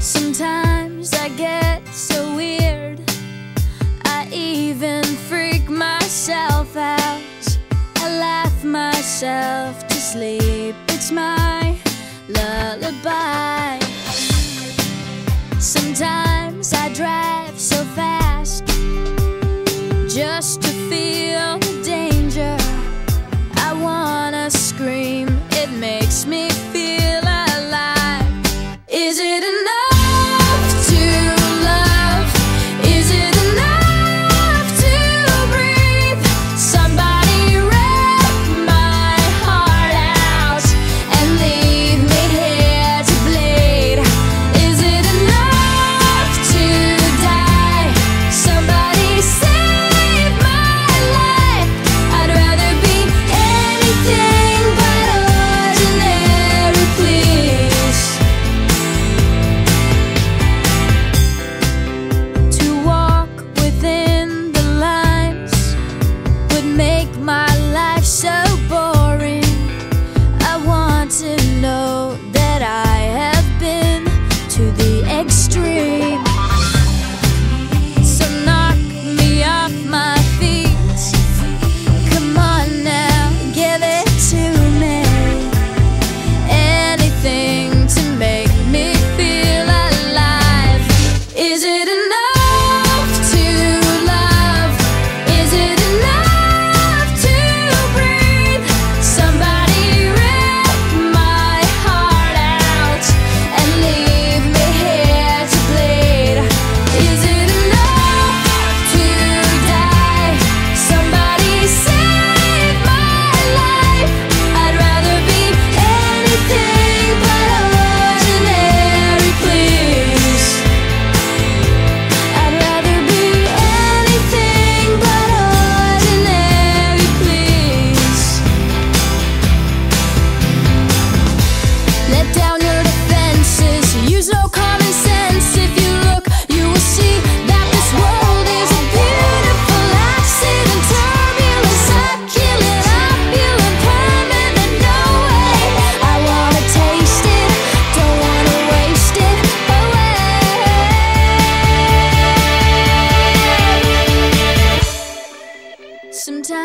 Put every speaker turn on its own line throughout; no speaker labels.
Sometimes I get so weird, I even freak myself out. I laugh myself to sleep, it's my lullaby.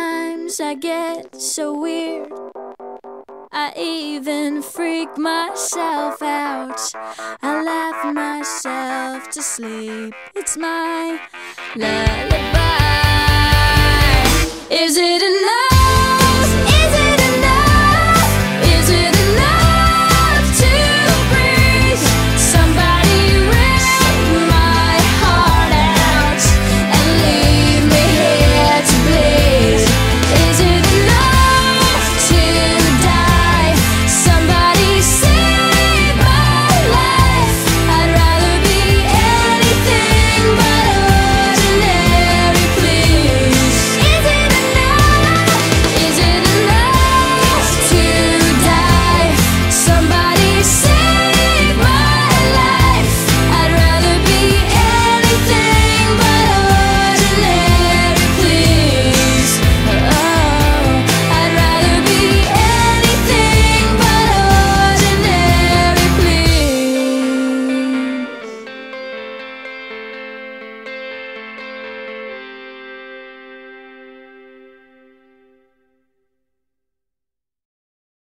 Sometimes I get so weird. I even freak myself out. I laugh myself to sleep. It's my love.